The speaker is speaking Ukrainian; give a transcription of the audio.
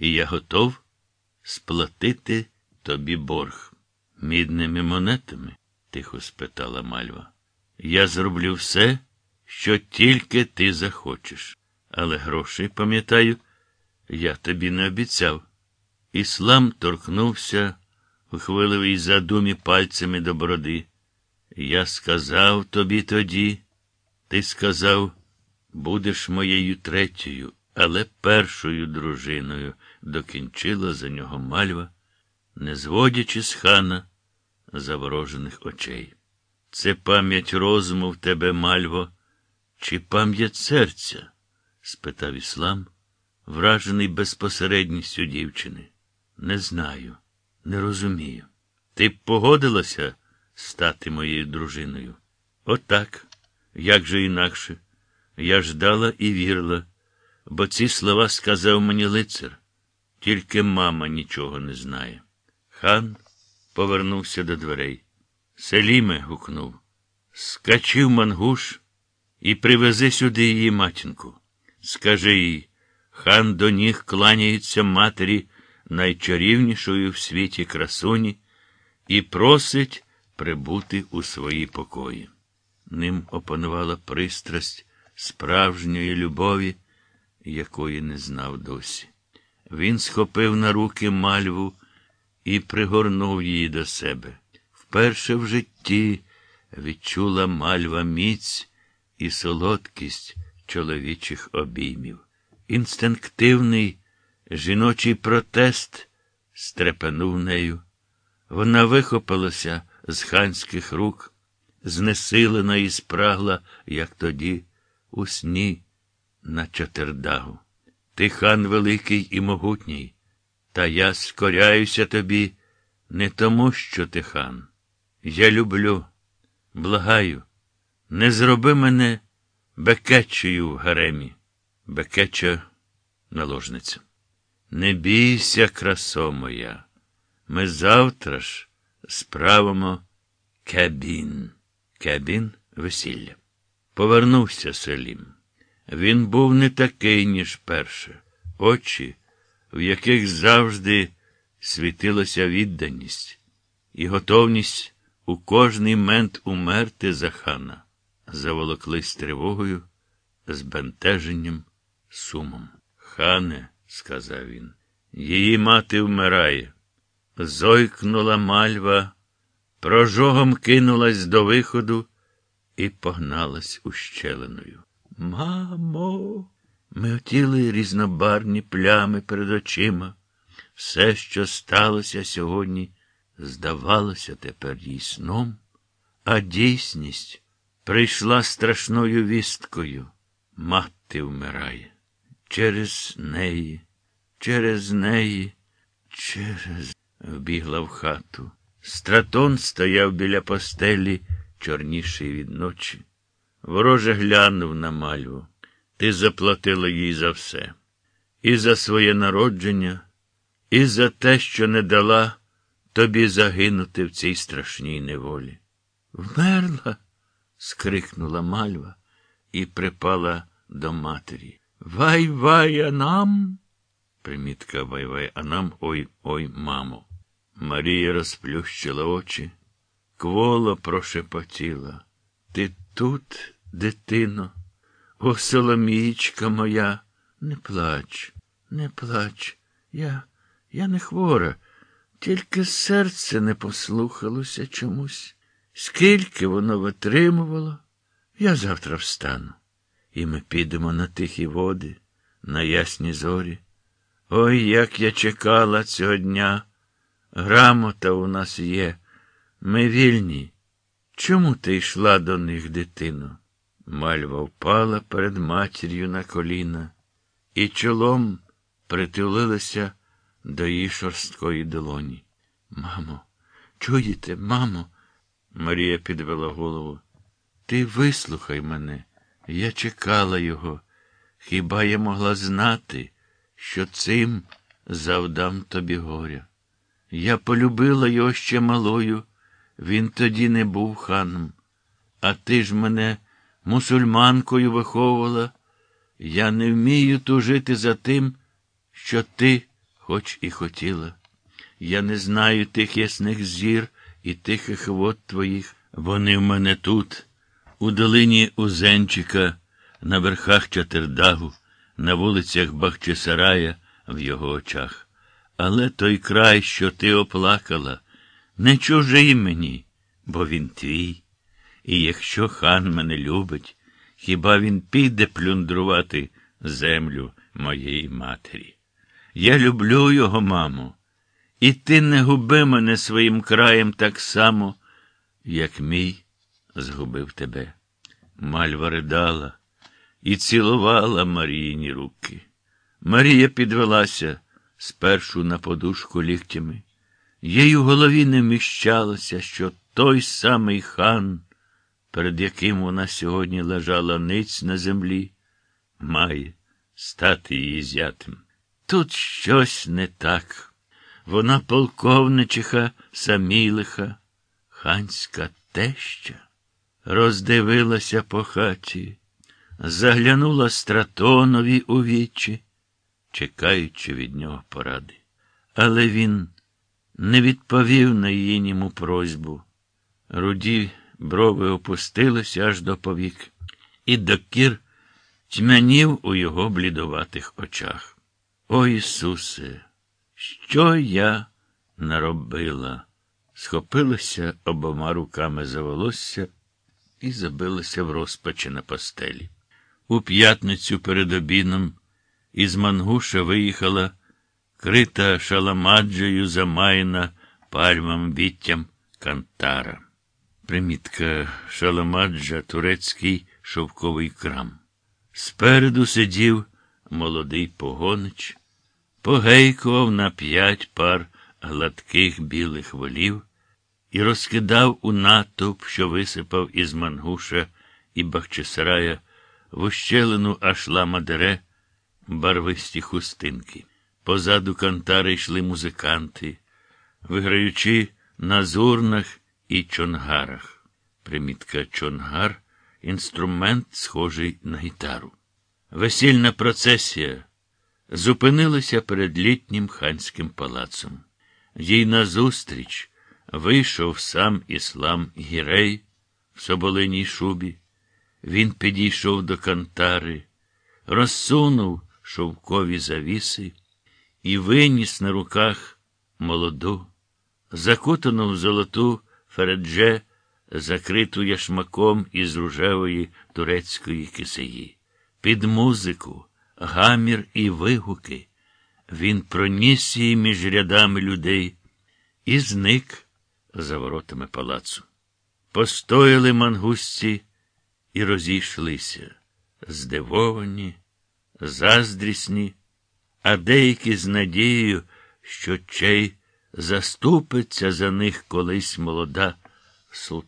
і я готов сплатити тобі борг. Мідними монетами? тихо спитала мальва. Я зроблю все, що тільки ти захочеш. Але грошей, пам'ятаю, я тобі не обіцяв. Іслам торкнувся у хвилевій задумі пальцями до бороди. Я сказав тобі тоді, ти сказав, будеш моєю третьою, але першою дружиною, докінчила за нього мальва, не зводячи з хана заворожених очей. Це пам'ять розуму в тебе, мальво, чи пам'ять серця? спитав іслам, вражений безпосередністю дівчини. Не знаю, не розумію. Ти б погодилася стати моєю дружиною? Отак, як же інакше. Я ждала і вірила, бо ці слова сказав мені лицар. Тільки мама нічого не знає. Хан повернувся до дверей. Селіме. гукнув. Скачи в Мангуш і привези сюди її матінку. Скажи їй, хан до ніг кланяється матері найчарівнішої в світі красуні і просить прибути у свої покої. Ним опанувала пристрасть справжньої любові, якої не знав досі. Він схопив на руки мальву і пригорнув її до себе. Вперше в житті відчула мальва міць і солодкість чоловічих обіймів. Інстинктивний жіночий протест стрепенув нею. Вона вихопилася з ханських рук, знесилена і спрагла, як тоді, у сні на чотирдагу. Ти хан великий і могутній, та я скоряюся тобі не тому, що ти хан. Я люблю, благаю, не зроби мене бекечею в гаремі, бекеча наложниця. Не бійся, красо моя. Ми завтра ж справимо кабін. Кабін весілля. Повернувся Селім. Він був не такий, ніж перше. Очі, в яких завжди світилася відданість і готовність у кожний мент умерти за хана, заволоклись тривогою, збентеженням, сумом. Хане, сказав він, її мати вмирає. Зойкнула мальва, прожогом кинулась до виходу і погналась ущелиною. Мамо, Мивтіли різнобарні плями перед очима. Все, що сталося сьогодні, здавалося тепер їй сном, а дійсність прийшла страшною вісткою. Мати вмирає. Через неї, через неї, через. вбігла в хату. Стратон стояв біля постелі, чорніший від ночі. Вороже глянув на мальву. Ти заплатила їй за все. І за своє народження, і за те, що не дала тобі загинути в цій страшній неволі. Вмерла. скрикнула мальва і припала до матері. Вай вай анам. Примітка вай вай анам, ой ой, мамо. Марія розплющила очі, кволо прошепотіла. Ти тут, дитино, о, Соломієчка моя, не плач, не плач. Я, я не хвора, тільки серце не послухалося чомусь. Скільки воно витримувало, я завтра встану. І ми підемо на тихі води, на ясні зорі. Ой, як я чекала цього дня. Грамота у нас є. Ми вільні. Чому ти йшла до них, дитино? Мальва впала перед матір'ю на коліна і чолом притулилася до її шорсткої долоні. Мамо, чуєте, мамо? Марія підвела голову. Ти вислухай мене. Я чекала його. Хіба я могла знати, що цим завдам тобі горя? Я полюбила його ще малою, він тоді не був ханом. А ти ж мене мусульманкою виховувала. Я не вмію тужити за тим, що ти хоч і хотіла. Я не знаю тих ясних зір і тихих вод твоїх. Вони в мене тут, у долині Узенчика, на верхах Чатердагу, на вулицях Бахчисарая в його очах. Але той край, що ти оплакала, не чужий мені, бо він твій. І якщо хан мене любить, хіба він піде плюндрувати землю моєї матері? Я люблю його, мамо, і ти не губи мене своїм краєм так само, як мій згубив тебе. Мальва ридала і цілувала Маріїні руки. Марія підвелася спершу на подушку ліктями. Їй у голові не вміщалося, що той самий хан, перед яким вона сьогодні лежала ниць на землі, має стати її зятем. Тут щось не так. Вона полковничиха Самілиха, ханська теща, роздивилася по хаті, заглянула стратонові у вічі, чекаючи від нього поради. Але він не відповів на її німу просьбу. Руді брови опустилися аж до повік, і докір тьмянів у його блідуватих очах. О Ісусе, що я наробила? Схопилася обома руками за волосся і забилася в розпачі на постелі. У п'ятницю перед обідом із Мангуша виїхала, крита шаламаджею замаяна пальмам віттям Кантара. Примітка шаламаджа турецький шовковий крам. Спереду сидів молодий погонич, погейкував на п'ять пар гладких білих волів і розкидав у натовп, що висипав із Мангуша і Бахчисарая в ущелину ашла Мадере барвисті хустинки. Позаду кантари йшли музиканти, виграючи на зурнах і чонгарах. Примітка чонгар інструмент, схожий на гітару. Весільна процесія зупинилася перед літнім ханським палацом. Їй назустріч вийшов сам іслам Гірей в соболиній шубі. Він підійшов до кантари, розсунув шовкові завіси і виніс на руках молоду, закутану в золоту фередже, закриту яшмаком із ружевої турецької кисеї. Під музику, гамір і вигуки він проніс її між рядами людей і зник за воротами палацу. Постояли мангусці і розійшлися, здивовані, заздрісні, а деякі з надією, що чей заступиться за них колись молода султанка.